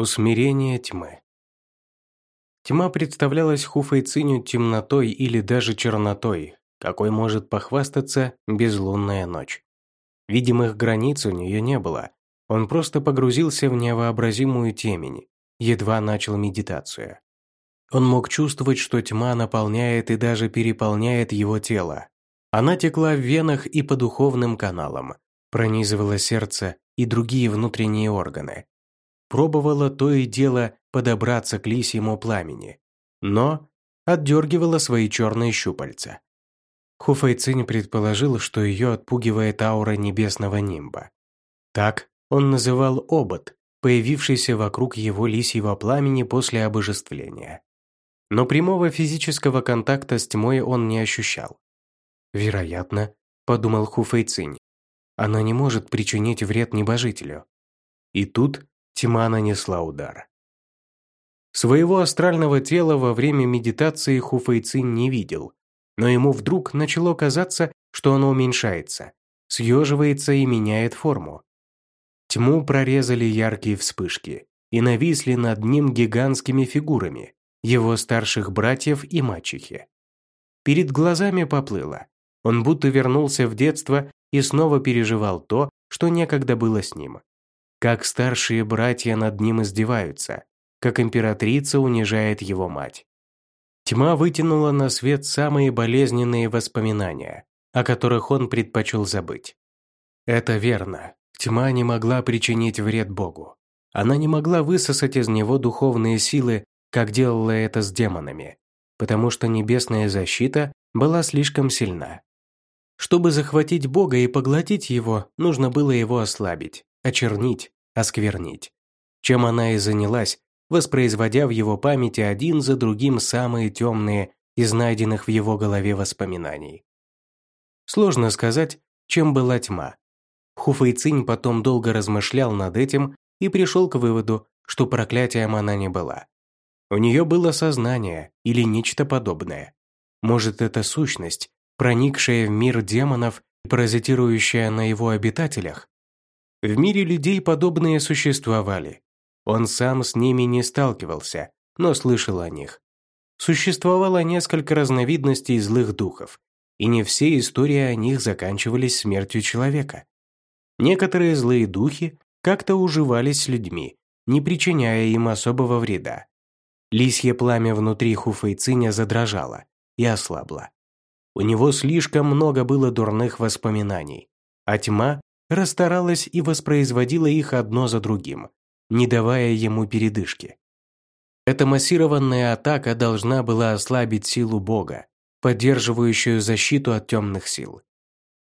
Усмирение тьмы. Тьма представлялась Хуфэйциню темнотой или даже чернотой, какой может похвастаться безлунная ночь. Видимых границ у нее не было, он просто погрузился в невообразимую темень, едва начал медитацию. Он мог чувствовать, что тьма наполняет и даже переполняет его тело. Она текла в венах и по духовным каналам, пронизывала сердце и другие внутренние органы, пробовала то и дело подобраться к лисьему пламени, но отдергивала свои черные щупальца. Хуфайцинь предположил, что ее отпугивает аура небесного нимба. Так он называл обод, появившийся вокруг его лисьего пламени после обожествления. Но прямого физического контакта с тьмой он не ощущал. «Вероятно», – подумал Хуфэйцинь, – «она не может причинить вред небожителю». И тут Тьма нанесла удар. Своего астрального тела во время медитации Хуфэйцин не видел, но ему вдруг начало казаться, что оно уменьшается, съеживается и меняет форму. Тьму прорезали яркие вспышки и нависли над ним гигантскими фигурами, его старших братьев и мачехи. Перед глазами поплыло. Он будто вернулся в детство и снова переживал то, что некогда было с ним как старшие братья над ним издеваются, как императрица унижает его мать. Тьма вытянула на свет самые болезненные воспоминания, о которых он предпочел забыть. Это верно. Тьма не могла причинить вред Богу. Она не могла высосать из него духовные силы, как делала это с демонами, потому что небесная защита была слишком сильна. Чтобы захватить Бога и поглотить его, нужно было его ослабить, очернить, осквернить. Чем она и занялась, воспроизводя в его памяти один за другим самые темные из найденных в его голове воспоминаний. Сложно сказать, чем была тьма. Хуфэйцинь потом долго размышлял над этим и пришел к выводу, что проклятием она не была. У нее было сознание или нечто подобное. Может, это сущность, проникшая в мир демонов и паразитирующая на его обитателях? В мире людей подобные существовали. Он сам с ними не сталкивался, но слышал о них. Существовало несколько разновидностей злых духов, и не все истории о них заканчивались смертью человека. Некоторые злые духи как-то уживались с людьми, не причиняя им особого вреда. Лисье пламя внутри Хуфейциня задрожало и ослабло. У него слишком много было дурных воспоминаний, а тьма расстаралась и воспроизводила их одно за другим, не давая ему передышки. Эта массированная атака должна была ослабить силу Бога, поддерживающую защиту от темных сил.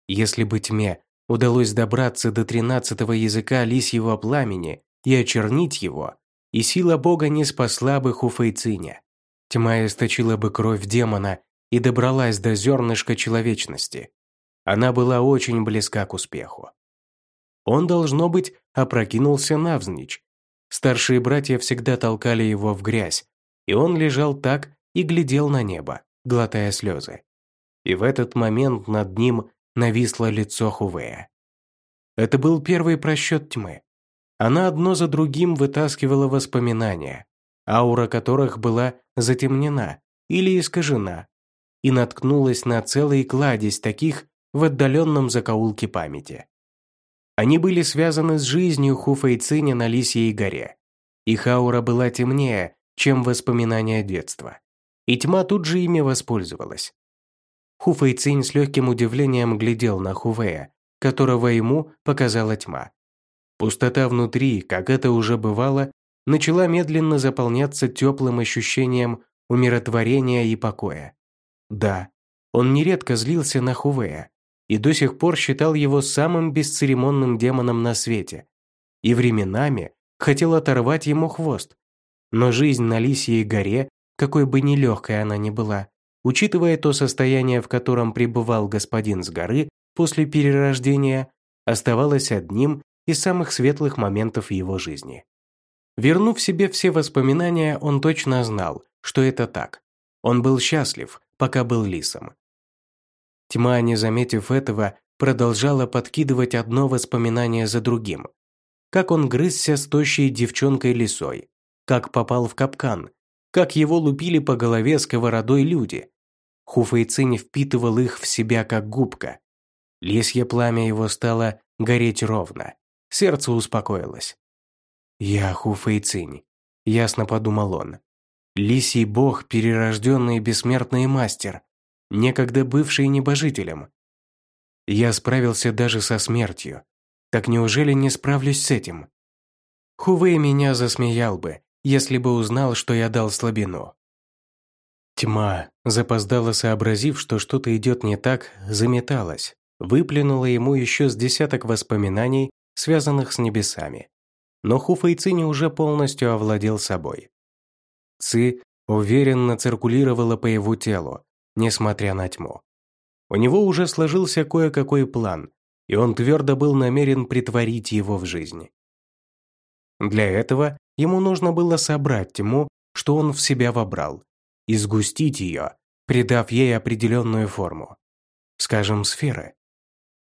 Если бы тьме удалось добраться до тринадцатого языка лисьего пламени и очернить его, и сила Бога не спасла бы Хуфейциня. Тьма источила бы кровь демона и добралась до зернышка человечности. Она была очень близка к успеху. Он, должно быть, опрокинулся навзничь. Старшие братья всегда толкали его в грязь, и он лежал так и глядел на небо, глотая слезы. И в этот момент над ним нависло лицо Хувея. Это был первый просчет тьмы. Она одно за другим вытаскивала воспоминания, аура которых была затемнена или искажена, и наткнулась на целый кладезь таких в отдаленном закоулке памяти. Они были связаны с жизнью Хуфэйциня на Лисьей горе. Их аура была темнее, чем воспоминания детства. И тьма тут же ими воспользовалась. Хуфэйцинь с легким удивлением глядел на Хувея, которого ему показала тьма. Пустота внутри, как это уже бывало, начала медленно заполняться теплым ощущением умиротворения и покоя. Да, он нередко злился на Хувея, и до сих пор считал его самым бесцеремонным демоном на свете. И временами хотел оторвать ему хвост. Но жизнь на Лисьей горе, какой бы нелегкой она ни была, учитывая то состояние, в котором пребывал господин с горы после перерождения, оставалась одним из самых светлых моментов его жизни. Вернув себе все воспоминания, он точно знал, что это так. Он был счастлив, пока был лисом. Тьма, не заметив этого, продолжала подкидывать одно воспоминание за другим. как он грызся с тощей девчонкой лисой, как попал в капкан, как его лупили по голове сковородой люди. Хуфэйцинь впитывал их в себя как губка. Лисье пламя его стало гореть ровно. Сердце успокоилось. «Я Хуфэйцинь», – ясно подумал он. «Лисий бог, перерожденный бессмертный мастер, некогда бывший небожителем. Я справился даже со смертью. Так неужели не справлюсь с этим? Хувей меня засмеял бы, если бы узнал, что я дал слабину. Тьма, запоздала сообразив, что что-то идет не так, заметалась, выплюнула ему еще с десяток воспоминаний, связанных с небесами. Но Хуфэйцини уже полностью овладел собой. Ци уверенно циркулировала по его телу, несмотря на тьму. У него уже сложился кое-какой план, и он твердо был намерен притворить его в жизнь. Для этого ему нужно было собрать тьму, что он в себя вобрал, и сгустить ее, придав ей определенную форму. Скажем, сферы.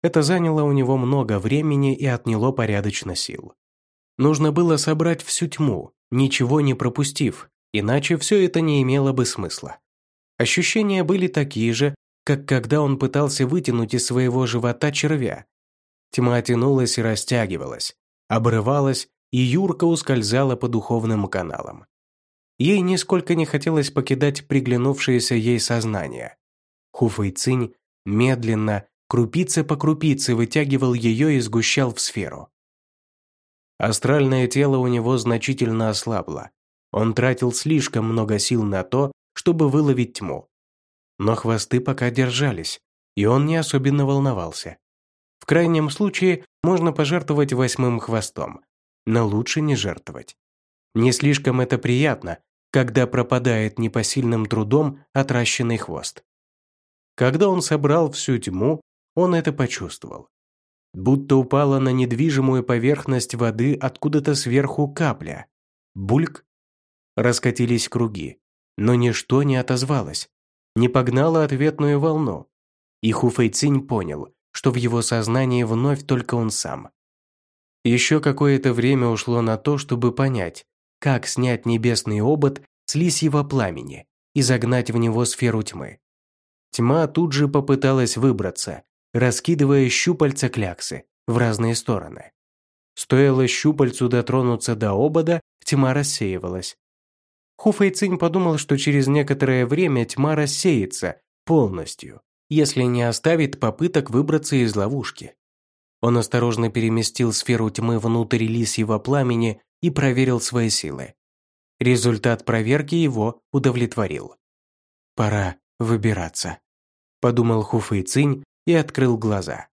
Это заняло у него много времени и отняло порядочно сил. Нужно было собрать всю тьму, ничего не пропустив, иначе все это не имело бы смысла. Ощущения были такие же, как когда он пытался вытянуть из своего живота червя. Тьма тянулась и растягивалась, обрывалась, и Юрка ускользала по духовным каналам. Ей нисколько не хотелось покидать приглянувшееся ей сознание. Хуфэйцинь медленно, крупица по крупице вытягивал ее и сгущал в сферу. Астральное тело у него значительно ослабло. Он тратил слишком много сил на то, чтобы выловить тьму. Но хвосты пока держались, и он не особенно волновался. В крайнем случае можно пожертвовать восьмым хвостом, но лучше не жертвовать. Не слишком это приятно, когда пропадает непосильным трудом отращенный хвост. Когда он собрал всю тьму, он это почувствовал. Будто упала на недвижимую поверхность воды откуда-то сверху капля. Бульк. Раскатились круги но ничто не отозвалось, не погнало ответную волну. И Хуфэйцинь понял, что в его сознании вновь только он сам. Еще какое-то время ушло на то, чтобы понять, как снять небесный обод с лисьего пламени и загнать в него сферу тьмы. Тьма тут же попыталась выбраться, раскидывая щупальца кляксы в разные стороны. Стоило щупальцу дотронуться до обода, тьма рассеивалась, Хуфэйцинь подумал, что через некоторое время тьма рассеется полностью, если не оставит попыток выбраться из ловушки. Он осторожно переместил сферу тьмы внутрь лисьего пламени и проверил свои силы. Результат проверки его удовлетворил. «Пора выбираться», – подумал Хуфэйцинь и открыл глаза.